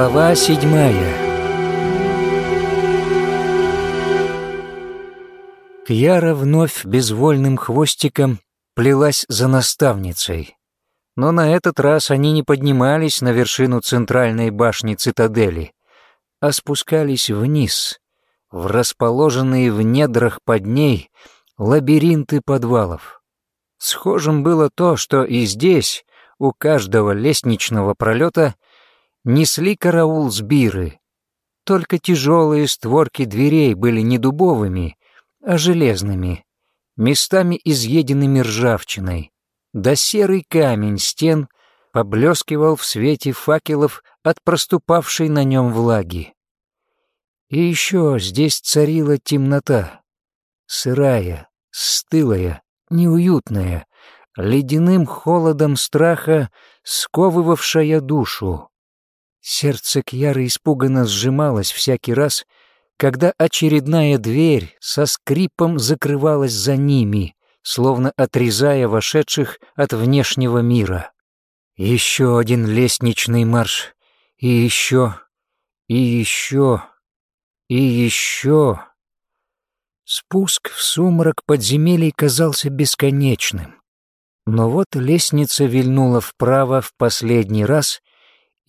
Глава седьмая Кьяра вновь безвольным хвостиком плелась за наставницей. Но на этот раз они не поднимались на вершину центральной башни цитадели, а спускались вниз, в расположенные в недрах под ней лабиринты подвалов. Схожим было то, что и здесь, у каждого лестничного пролета — несли караул сбиры. Только тяжелые створки дверей были не дубовыми, а железными, местами изъеденными ржавчиной. Да серый камень стен поблескивал в свете факелов от проступавшей на нем влаги. И еще здесь царила темнота, сырая, стылая, неуютная, ледяным холодом страха сковывавшая душу. Сердце Кьяры испуганно сжималось всякий раз, когда очередная дверь со скрипом закрывалась за ними, словно отрезая вошедших от внешнего мира. Еще один лестничный марш, и еще, и еще, и еще. Спуск в сумрак подземелий казался бесконечным. Но вот лестница вильнула вправо в последний раз —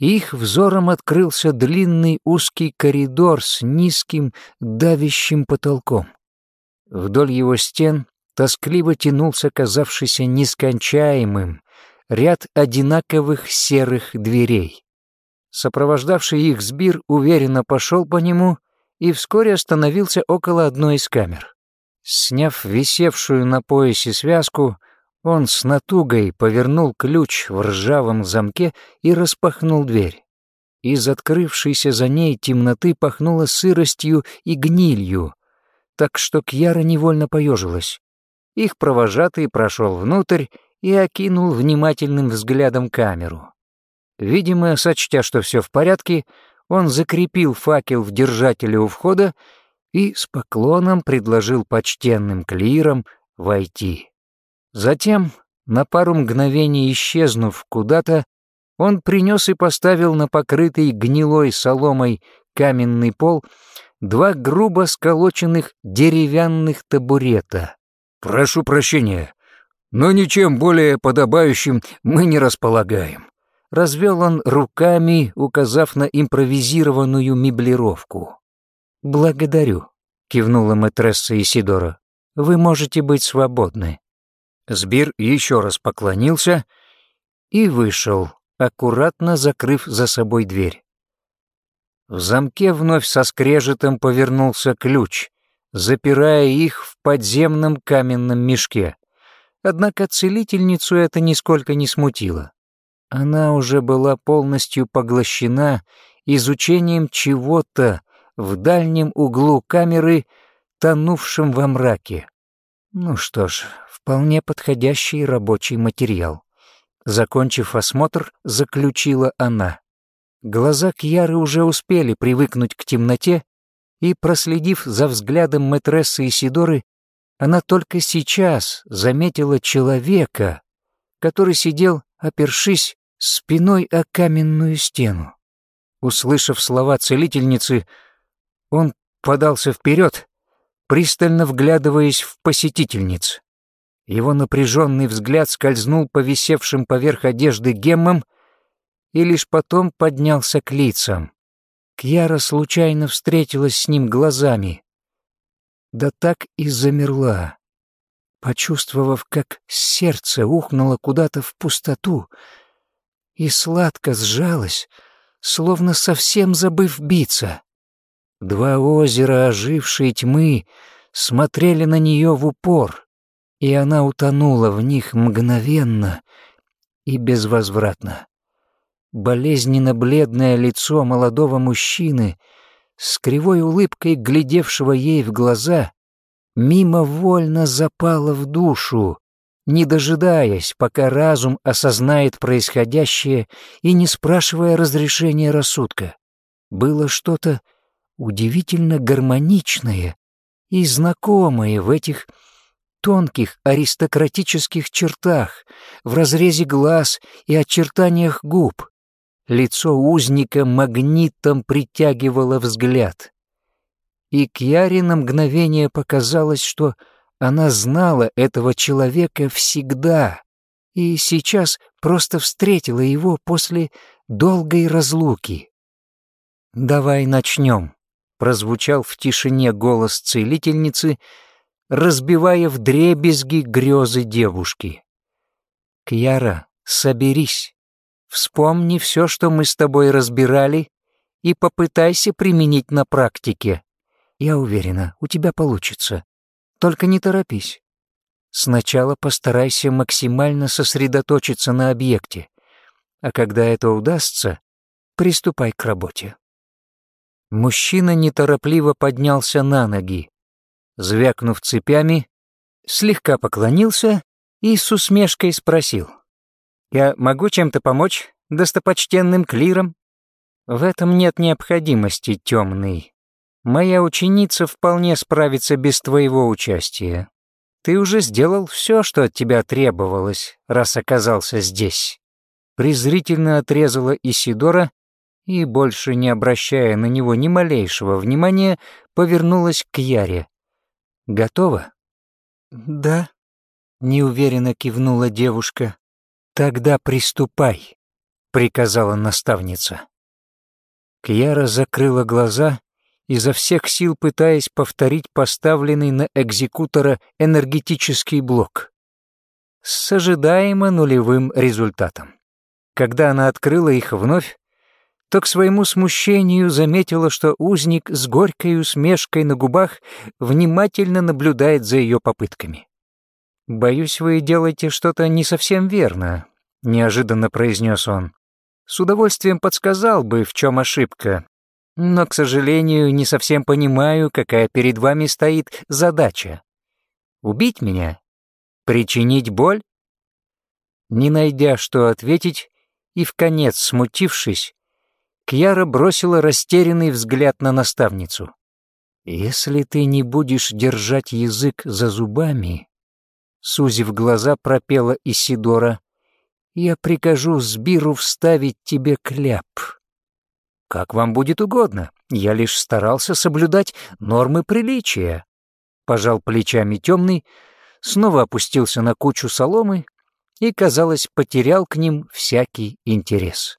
их взором открылся длинный узкий коридор с низким давящим потолком. Вдоль его стен тоскливо тянулся казавшийся нескончаемым ряд одинаковых серых дверей. Сопровождавший их сбир уверенно пошел по нему и вскоре остановился около одной из камер. Сняв висевшую на поясе связку, он с натугой повернул ключ в ржавом замке и распахнул дверь. Из открывшейся за ней темноты пахнуло сыростью и гнилью, так что Кьяра невольно поежилась. Их провожатый прошел внутрь и окинул внимательным взглядом камеру. Видимо, сочтя, что все в порядке, он закрепил факел в держателе у входа и с поклоном предложил почтенным клирам войти. Затем, на пару мгновений исчезнув куда-то, он принес и поставил на покрытый гнилой соломой каменный пол два грубо сколоченных деревянных табурета. «Прошу прощения, но ничем более подобающим мы не располагаем», развел он руками, указав на импровизированную меблировку. «Благодарю», — кивнула мэтресса Исидора. «Вы можете быть свободны». Сбир еще раз поклонился и вышел, аккуратно закрыв за собой дверь. В замке вновь со скрежетом повернулся ключ, запирая их в подземном каменном мешке. Однако целительницу это нисколько не смутило. Она уже была полностью поглощена изучением чего-то в дальнем углу камеры, тонувшем во мраке. Ну что ж, вполне подходящий рабочий материал. Закончив осмотр, заключила она. Глаза Кьяры уже успели привыкнуть к темноте, и, проследив за взглядом мэтрессы Исидоры, она только сейчас заметила человека, который сидел, опершись спиной о каменную стену. Услышав слова целительницы, он подался вперед, пристально вглядываясь в посетительниц. Его напряженный взгляд скользнул по висевшим поверх одежды геммам и лишь потом поднялся к лицам. Кьяра случайно встретилась с ним глазами. Да так и замерла, почувствовав, как сердце ухнуло куда-то в пустоту и сладко сжалось, словно совсем забыв биться. Два озера ожившей тьмы смотрели на нее в упор и она утонула в них мгновенно и безвозвратно. Болезненно бледное лицо молодого мужчины с кривой улыбкой, глядевшего ей в глаза, мимовольно запало в душу, не дожидаясь, пока разум осознает происходящее и не спрашивая разрешения рассудка. Было что-то удивительно гармоничное и знакомое в этих тонких аристократических чертах, в разрезе глаз и очертаниях губ. лицо узника магнитом притягивало взгляд. И Кьяре на мгновение показалось, что она знала этого человека всегда и сейчас просто встретила его после долгой разлуки. «Давай начнем», — прозвучал в тишине голос целительницы, разбивая в дребезги грезы девушки. «Кьяра, соберись, вспомни все, что мы с тобой разбирали, и попытайся применить на практике. Я уверена, у тебя получится. Только не торопись. Сначала постарайся максимально сосредоточиться на объекте, а когда это удастся, приступай к работе. Мужчина неторопливо поднялся на ноги. Звякнув цепями, слегка поклонился и с усмешкой спросил. «Я могу чем-то помочь достопочтенным клирам?» «В этом нет необходимости, темный. Моя ученица вполне справится без твоего участия. Ты уже сделал все, что от тебя требовалось, раз оказался здесь». Презрительно отрезала Исидора и, больше не обращая на него ни малейшего внимания, повернулась к Яре. «Готова?» «Да», — неуверенно кивнула девушка. «Тогда приступай», — приказала наставница. Кьяра закрыла глаза изо всех сил пытаясь повторить поставленный на экзекутора энергетический блок. С ожидаемо нулевым результатом. Когда она открыла их вновь, то к своему смущению заметила, что узник с горькой усмешкой на губах внимательно наблюдает за ее попытками. «Боюсь, вы делаете что-то не совсем верно», — неожиданно произнес он. «С удовольствием подсказал бы, в чем ошибка, но, к сожалению, не совсем понимаю, какая перед вами стоит задача. Убить меня? Причинить боль? Не найдя, что ответить, и в конец смутившись, Кьяра бросила растерянный взгляд на наставницу. «Если ты не будешь держать язык за зубами», сузив глаза, пропела Исидора, «я прикажу Сбиру вставить тебе кляп». «Как вам будет угодно. Я лишь старался соблюдать нормы приличия». Пожал плечами темный, снова опустился на кучу соломы и, казалось, потерял к ним всякий интерес.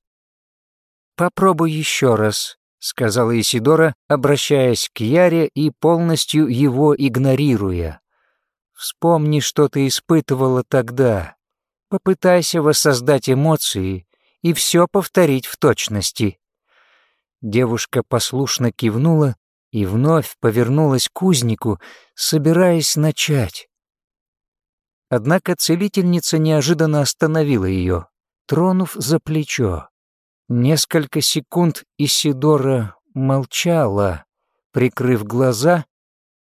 «Попробуй еще раз», — сказала Исидора, обращаясь к Яре и полностью его игнорируя. «Вспомни, что ты испытывала тогда. Попытайся воссоздать эмоции и все повторить в точности». Девушка послушно кивнула и вновь повернулась к кузнику, собираясь начать. Однако целительница неожиданно остановила ее, тронув за плечо. Несколько секунд Исидора молчала, прикрыв глаза,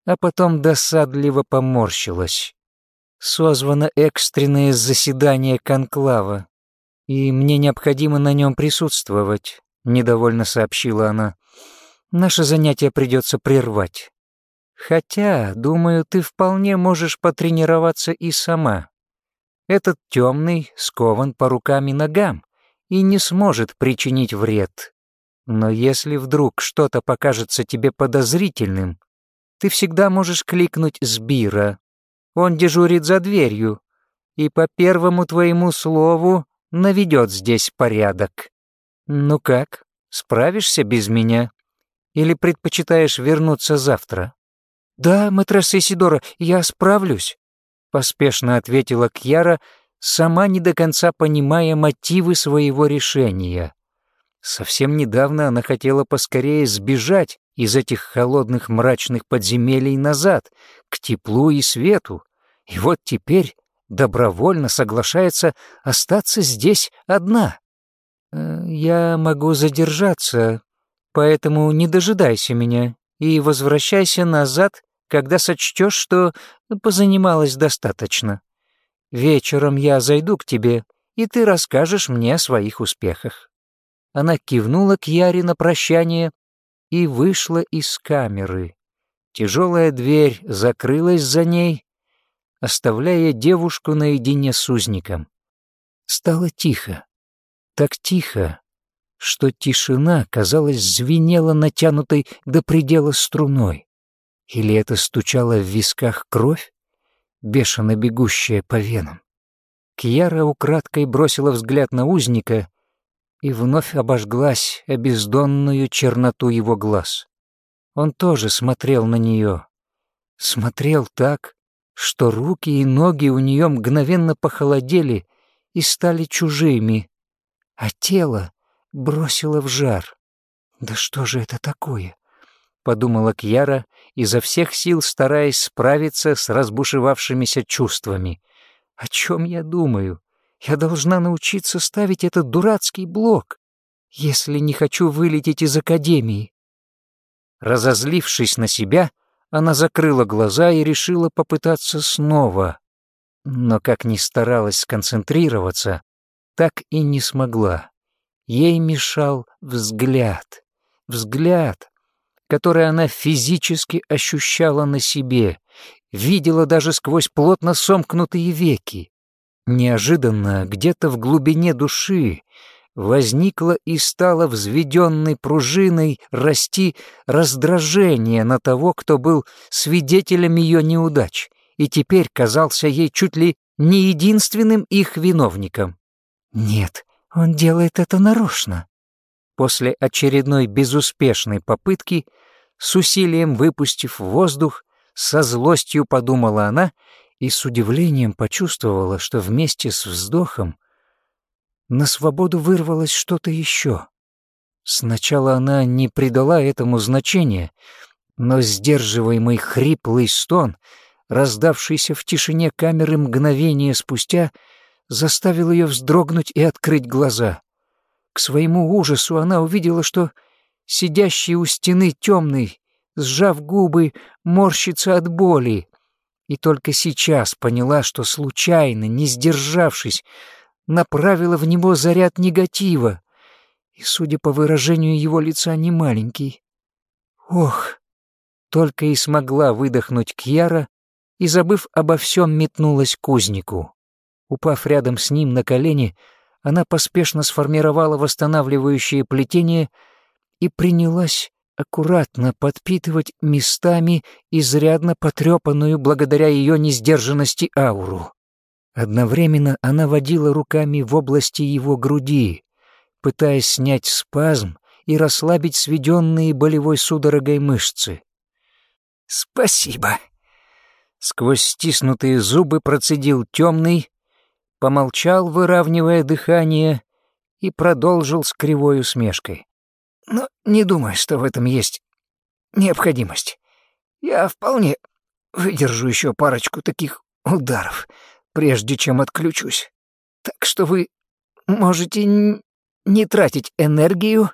а потом досадливо поморщилась. Созвано экстренное заседание конклава, и мне необходимо на нем присутствовать недовольно сообщила она. Наше занятие придется прервать. Хотя, думаю, ты вполне можешь потренироваться и сама. Этот темный скован по рукам и ногам и не сможет причинить вред. Но если вдруг что-то покажется тебе подозрительным, ты всегда можешь кликнуть Сбира. Он дежурит за дверью и по первому твоему слову наведет здесь порядок. «Ну как, справишься без меня? Или предпочитаешь вернуться завтра?» «Да, матресса Исидора, я справлюсь», — поспешно ответила Кьяра, сама не до конца понимая мотивы своего решения. Совсем недавно она хотела поскорее сбежать из этих холодных мрачных подземелий назад, к теплу и свету, и вот теперь добровольно соглашается остаться здесь одна. Э, «Я могу задержаться, поэтому не дожидайся меня и возвращайся назад, когда сочтешь, что позанималась достаточно. Вечером я зайду к тебе, и ты расскажешь мне о своих успехах». Она кивнула к Яре на прощание и вышла из камеры. Тяжелая дверь закрылась за ней, оставляя девушку наедине с узником. Стало тихо так тихо, что тишина, казалось, звенела натянутой до предела струной. Или это стучала в висках кровь, бешено бегущая по венам? Кьяра украдкой бросила взгляд на узника и вновь обожглась о бездонную черноту его глаз. Он тоже смотрел на нее. Смотрел так, что руки и ноги у нее мгновенно похолодели и стали чужими, а тело бросило в жар. «Да что же это такое?» — подумала Кьяра, изо всех сил стараясь справиться с разбушевавшимися чувствами. «О чем я думаю? Я должна научиться ставить этот дурацкий блок, если не хочу вылететь из академии». Разозлившись на себя, она закрыла глаза и решила попытаться снова. Но как ни старалась сконцентрироваться, так и не смогла. Ей мешал взгляд. Взгляд, который она физически ощущала на себе, видела даже сквозь плотно сомкнутые веки. Неожиданно, где-то в глубине души, возникло и стало взведенной пружиной расти раздражение на того, кто был свидетелем ее неудач, и теперь казался ей чуть ли не единственным их виновником. Нет, он делает это нарочно. После очередной безуспешной попытки, с усилием выпустив воздух, со злостью подумала она и с удивлением почувствовала, что вместе с вздохом на свободу вырвалось что-то еще. Сначала она не придала этому значения, но сдерживаемый хриплый стон, раздавшийся в тишине камеры мгновение спустя, заставил ее вздрогнуть и открыть глаза. К своему ужасу она увидела, что сидящий у стены темный, сжав губы, морщится от боли, и только сейчас поняла, что случайно, не сдержавшись, направила в него заряд негатива, и, судя по выражению его лица, не маленький. Ох! Только и смогла выдохнуть Кьяра и, забыв обо всем, метнулась к кузнику. Упав рядом с ним на колени, она поспешно сформировала восстанавливающее плетение и принялась аккуратно подпитывать местами изрядно потрепанную благодаря ее несдержанности ауру. Одновременно она водила руками в области его груди, пытаясь снять спазм и расслабить сведенные болевой судорогой мышцы. «Спасибо!» Сквозь стиснутые зубы процедил темный, помолчал, выравнивая дыхание, и продолжил с кривой усмешкой. «Но не думаю, что в этом есть необходимость. Я вполне выдержу еще парочку таких ударов прежде чем отключусь. Так что вы можете не тратить энергию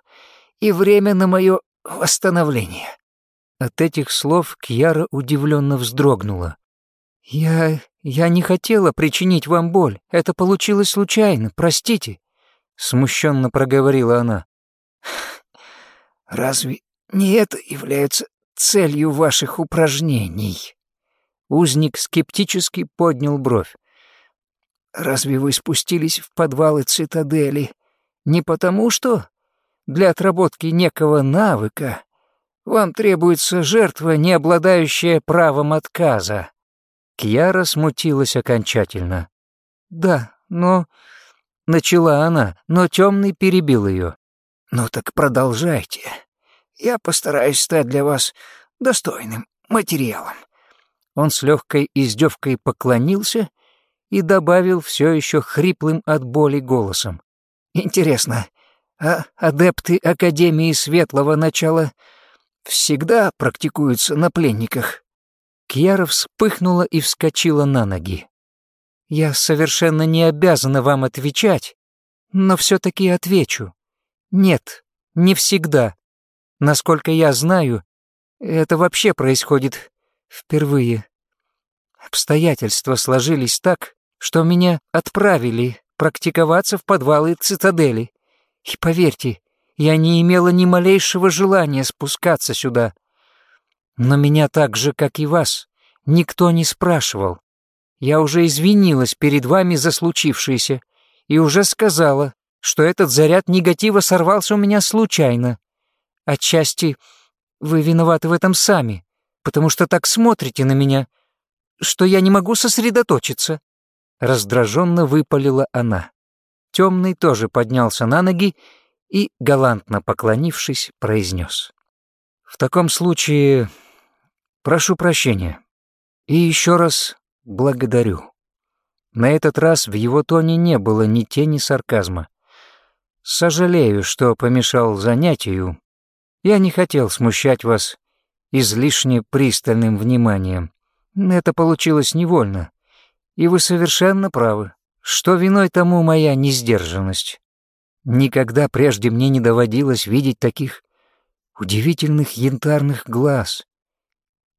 и время на мое восстановление». От этих слов Кьяра удивленно вздрогнула. «Я... я не хотела причинить вам боль. Это получилось случайно, простите», — смущенно проговорила она. «Разве не это является целью ваших упражнений?» Узник скептически поднял бровь. Разве вы спустились в подвалы цитадели не потому, что для отработки некого навыка вам требуется жертва, не обладающая правом отказа?» Кьяра смутилась окончательно. «Да, но...» — начала она, но темный перебил ее. «Ну так продолжайте. Я постараюсь стать для вас достойным материалом». Он с легкой издевкой поклонился и добавил все еще хриплым от боли голосом. «Интересно, а адепты Академии Светлого Начала всегда практикуются на пленниках?» Кьяра вспыхнула и вскочила на ноги. «Я совершенно не обязана вам отвечать, но все-таки отвечу. Нет, не всегда. Насколько я знаю, это вообще происходит впервые. Обстоятельства сложились так, что меня отправили практиковаться в подвалы цитадели. И поверьте, я не имела ни малейшего желания спускаться сюда. Но меня так же, как и вас, никто не спрашивал. Я уже извинилась перед вами за случившееся и уже сказала, что этот заряд негатива сорвался у меня случайно. Отчасти вы виноваты в этом сами, потому что так смотрите на меня, что я не могу сосредоточиться. Раздраженно выпалила она. Темный тоже поднялся на ноги и, галантно поклонившись, произнес. «В таком случае прошу прощения и еще раз благодарю». На этот раз в его тоне не было ни тени сарказма. «Сожалею, что помешал занятию. Я не хотел смущать вас излишне пристальным вниманием. Это получилось невольно. И вы совершенно правы, что виной тому моя несдержанность. Никогда прежде мне не доводилось видеть таких удивительных янтарных глаз.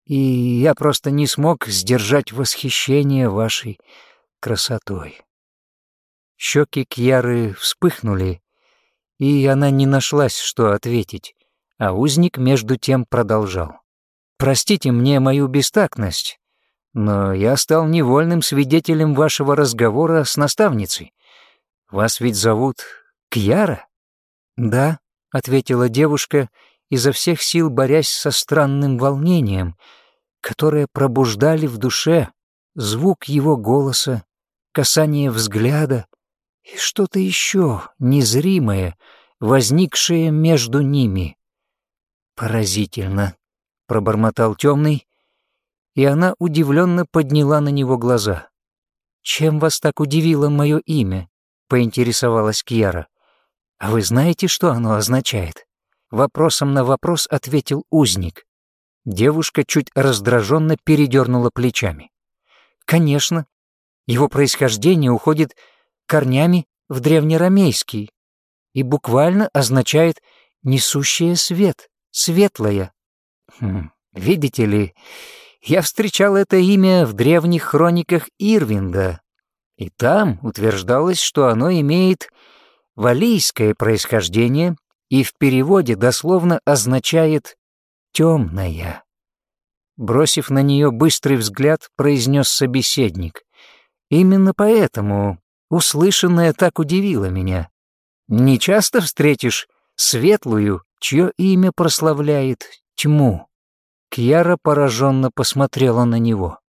И я просто не смог сдержать восхищение вашей красотой. Щеки Кьяры вспыхнули, и она не нашлась, что ответить, а узник между тем продолжал. «Простите мне мою бестактность, но я стал невольным свидетелем вашего разговора с наставницей. Вас ведь зовут Кьяра?» «Да», — ответила девушка, изо всех сил борясь со странным волнением, которое пробуждали в душе звук его голоса, касание взгляда и что-то еще незримое, возникшее между ними. «Поразительно», — пробормотал темный, и она удивленно подняла на него глаза. «Чем вас так удивило мое имя?» — поинтересовалась Кьяра. «А вы знаете, что оно означает?» Вопросом на вопрос ответил узник. Девушка чуть раздраженно передернула плечами. «Конечно. Его происхождение уходит корнями в древнерамейский и буквально означает «несущее свет», «светлое». Хм, видите ли, я встречал это имя в древних хрониках Ирвинда, и там утверждалось, что оно имеет валийское происхождение и в переводе дословно означает «темная». Бросив на нее быстрый взгляд, произнес собеседник. «Именно поэтому услышанное так удивило меня. Не часто встретишь светлую, чье имя прославляет тьму». Кьяра пораженно посмотрела на него.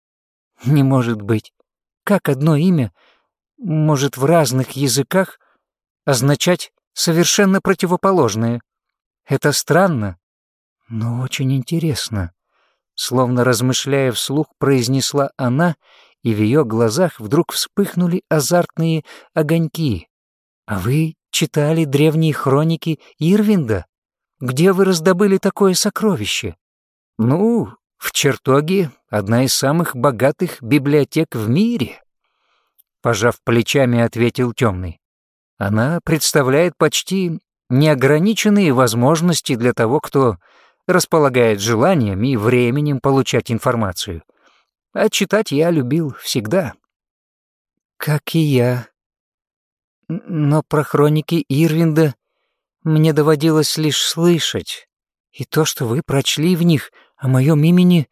«Не может быть. Как одно имя может в разных языках означать совершенно противоположное? Это странно, но очень интересно». Словно размышляя вслух, произнесла она, и в ее глазах вдруг вспыхнули азартные огоньки. «А вы читали древние хроники Ирвинда? Где вы раздобыли такое сокровище?» «Ну, в чертоге одна из самых богатых библиотек в мире», пожав плечами, ответил темный. Она представляет почти неограниченные возможности для того, кто располагает желанием и временем получать информацию. А читать я любил всегда. Как и я. Но про хроники Ирвинда мне доводилось лишь слышать. И то, что вы прочли в них — о моем имени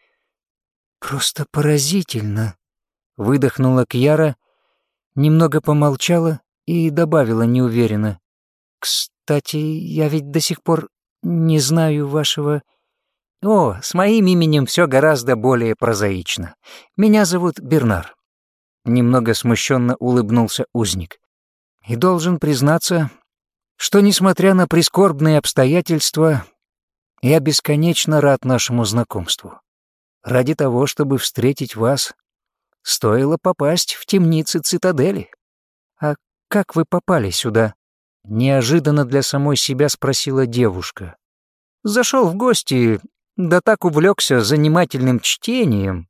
просто поразительно», — выдохнула Кьяра, немного помолчала и добавила неуверенно. «Кстати, я ведь до сих пор не знаю вашего...» «О, с моим именем все гораздо более прозаично. Меня зовут Бернар». Немного смущенно улыбнулся узник. «И должен признаться, что, несмотря на прискорбные обстоятельства, я бесконечно рад нашему знакомству. Ради того, чтобы встретить вас, стоило попасть в темницы цитадели. Как вы попали сюда? Неожиданно для самой себя спросила девушка. Зашел в гости, да так увлекся занимательным чтением,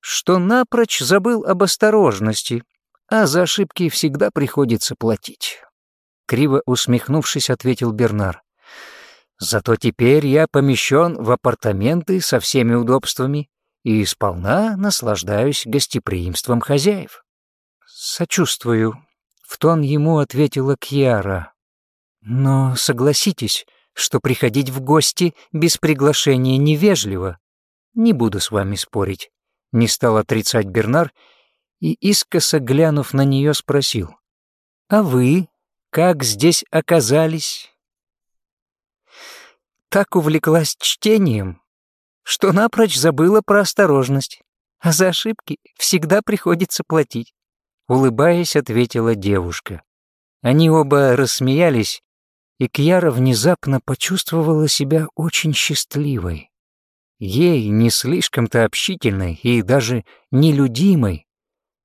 что напрочь забыл об осторожности, а за ошибки всегда приходится платить. Криво усмехнувшись, ответил Бернар. Зато теперь я помещен в апартаменты со всеми удобствами и сполна наслаждаюсь гостеприимством хозяев. Сочувствую, в тон ему ответила Кьяра. Но согласитесь, что приходить в гости без приглашения невежливо. Не буду с вами спорить. Не стал отрицать Бернар и, искоса глянув на нее, спросил. «А вы как здесь оказались?» Так увлеклась чтением, что напрочь забыла про осторожность, а за ошибки всегда приходится платить. Улыбаясь, ответила девушка. Они оба рассмеялись, и Кьяра внезапно почувствовала себя очень счастливой. Ей, не слишком-то общительной и даже нелюдимой,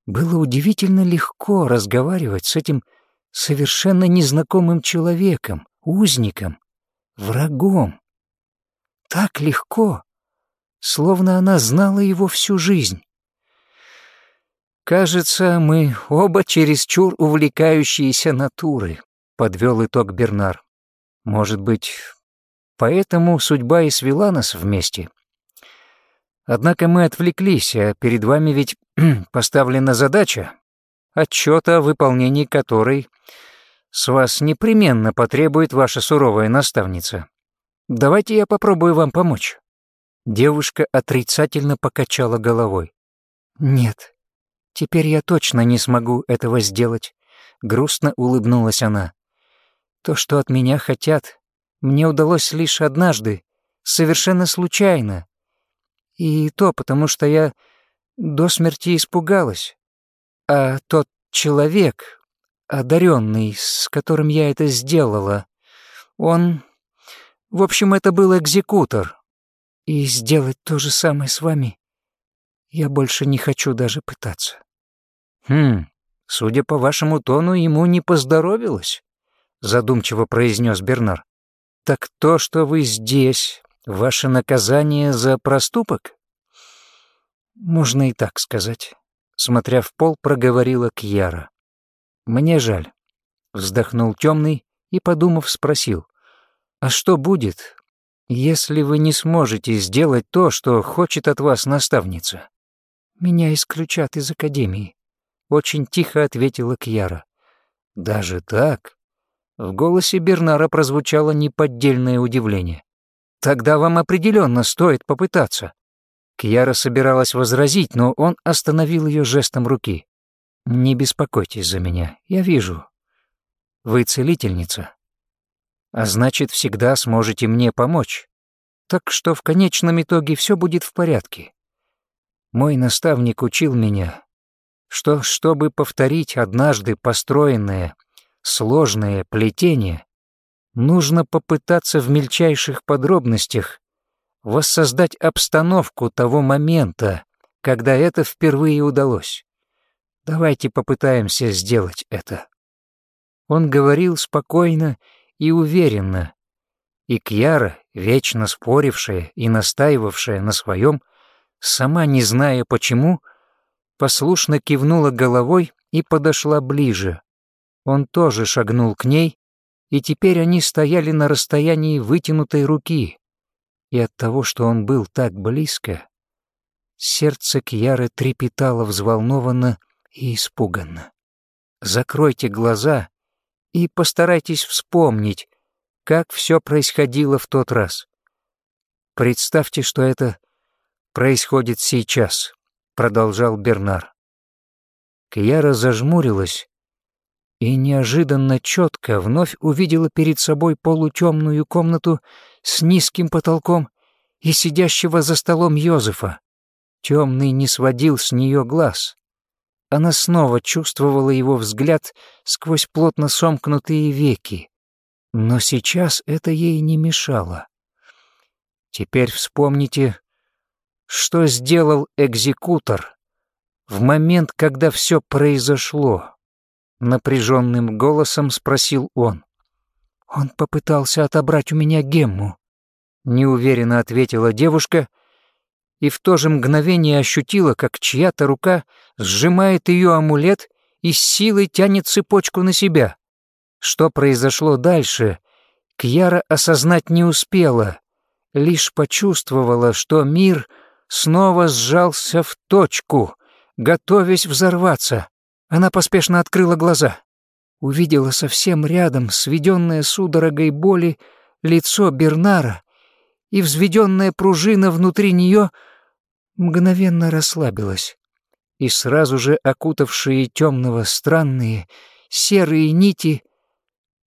было удивительно легко разговаривать с этим совершенно незнакомым человеком, узником, врагом. Так легко, словно она знала его всю жизнь. «Кажется, мы оба чересчур увлекающиеся натуры», — подвел итог Бернар. «Может быть, поэтому судьба и свела нас вместе?» Однако мы отвлеклись, а перед вами ведь поставлена задача, отчета о выполнении которой с вас непременно потребует ваша суровая наставница. Давайте я попробую вам помочь». Девушка отрицательно покачала головой. «Нет, теперь я точно не смогу этого сделать», — грустно улыбнулась она. «То, что от меня хотят, мне удалось лишь однажды, совершенно случайно. И то потому, что я до смерти испугалась. А тот человек, одаренный, с которым я это сделала, он в общем, это был экзекутор. И сделать то же самое с вами я больше не хочу даже пытаться. Хм, судя по вашему тону, ему не поздоровилось, задумчиво произнес Бернар. Так то, что вы здесь, ваше наказание за проступок? Можно и так сказать. Смотря в пол, проговорила Кьяра. Мне жаль. Вздохнул темный и, подумав, спросил. А что будет, если вы не сможете сделать то, что хочет от вас наставница? Меня исключат из академии, очень тихо ответила Кьяра. Даже так? В голосе Бернара прозвучало неподдельное удивление. Тогда вам определенно стоит попытаться. Кьяра собиралась возразить, но он остановил ее жестом руки. «Не беспокойтесь за меня, я вижу. Вы целительница, а значит, всегда сможете мне помочь. Так что в конечном итоге все будет в порядке. Мой наставник учил меня, что, чтобы повторить однажды построенное сложное плетение, нужно попытаться в мельчайших подробностях воссоздать обстановку того момента, когда это впервые удалось. Давайте попытаемся сделать это. Он говорил спокойно и уверенно. И Кьяра, вечно спорившая и настаивавшая на своем, сама не зная почему, послушно кивнула головой и подошла ближе. Он тоже шагнул к ней, и теперь они стояли на расстоянии вытянутой руки. И от того, что он был так близко, сердце Кьяры трепетало взволнованно и испуганно. «Закройте глаза и постарайтесь вспомнить, как все происходило в тот раз. Представьте, что это происходит сейчас, продолжал Бернар. Кьяра зажмурилась и неожиданно четко вновь увидела перед собой полутемную комнату с низким потолком и сидящего за столом Йозефа. Темный не сводил с нее глаз. Она снова чувствовала его взгляд сквозь плотно сомкнутые веки. Но сейчас это ей не мешало. Теперь вспомните, что сделал экзекутор в момент, когда все произошло. Напряженным голосом спросил он. Он попытался отобрать у меня гемму. Неуверенно ответила девушка и в то же мгновение ощутила, как чья-то рука сжимает ее амулет и с силой тянет цепочку на себя. Что произошло дальше, Кьяра осознать не успела, лишь почувствовала, что мир снова сжался в точку, готовясь взорваться. Она поспешно открыла глаза. Увидела совсем рядом сведенное судорогой боли лицо Бернара и взведенная пружина внутри нее мгновенно расслабилась, и сразу же окутавшие темного странные серые нити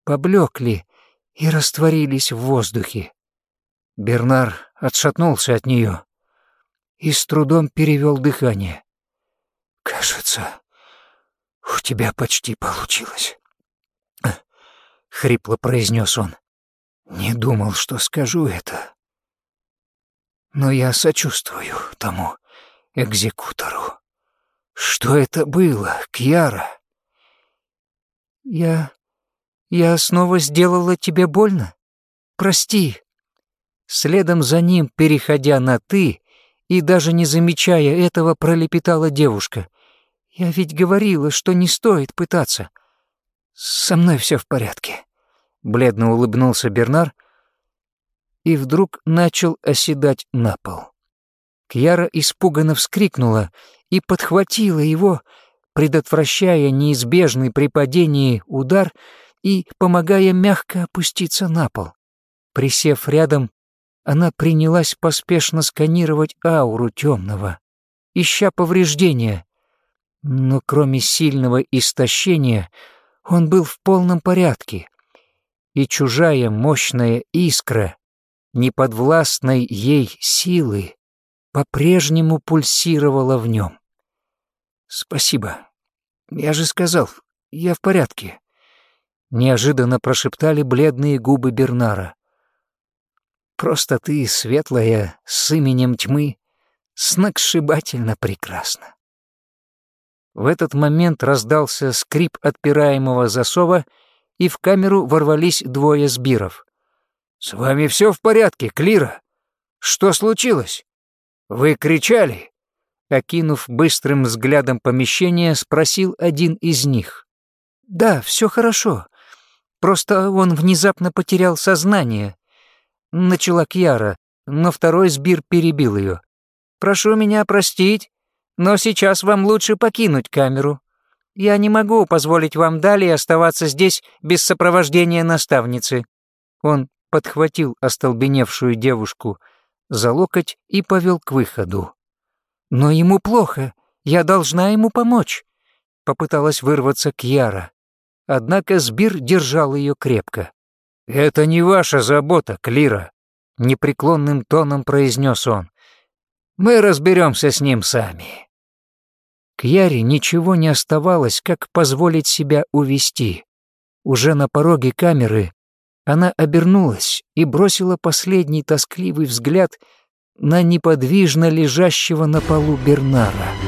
поблекли и растворились в воздухе. Бернар отшатнулся от нее и с трудом перевел дыхание. «Кажется, у тебя почти получилось», — хрипло произнес он. «Не думал, что скажу это, но я сочувствую тому экзекутору. Что это было, Кьяра?» «Я... я снова сделала тебе больно? Прости». Следом за ним, переходя на «ты», и даже не замечая этого, пролепетала девушка. «Я ведь говорила, что не стоит пытаться. Со мной все в порядке». Бледно улыбнулся Бернар и вдруг начал оседать на пол. Кьяра испуганно вскрикнула и подхватила его, предотвращая неизбежный при падении удар и помогая мягко опуститься на пол. Присев рядом, она принялась поспешно сканировать ауру темного, ища повреждения. Но кроме сильного истощения, он был в полном порядке, и чужая мощная искра, неподвластной ей силы, по-прежнему пульсировала в нем. «Спасибо. Я же сказал, я в порядке», — неожиданно прошептали бледные губы Бернара. Просто ты, светлая, с именем тьмы, сногсшибательно прекрасна. В этот момент раздался скрип отпираемого засова, и в камеру ворвались двое сбиров. «С вами все в порядке, Клира? Что случилось? Вы кричали?» Окинув быстрым взглядом помещение, спросил один из них. «Да, все хорошо. Просто он внезапно потерял сознание», — начала Кьяра, но второй сбир перебил ее. «Прошу меня простить, но сейчас вам лучше покинуть камеру. Я не могу позволить вам далее оставаться здесь без сопровождения наставницы». Он подхватил остолбеневшую девушку за локоть и повел к выходу. «Но ему плохо, я должна ему помочь», — попыталась вырваться Кьяра. Однако Сбир держал ее крепко. «Это не ваша забота, Клира», — непреклонным тоном произнес он. «Мы разберемся с ним сами». К Яре ничего не оставалось, как позволить себя увести. Уже на пороге камеры она обернулась и бросила последний тоскливый взгляд на неподвижно лежащего на полу Бернара —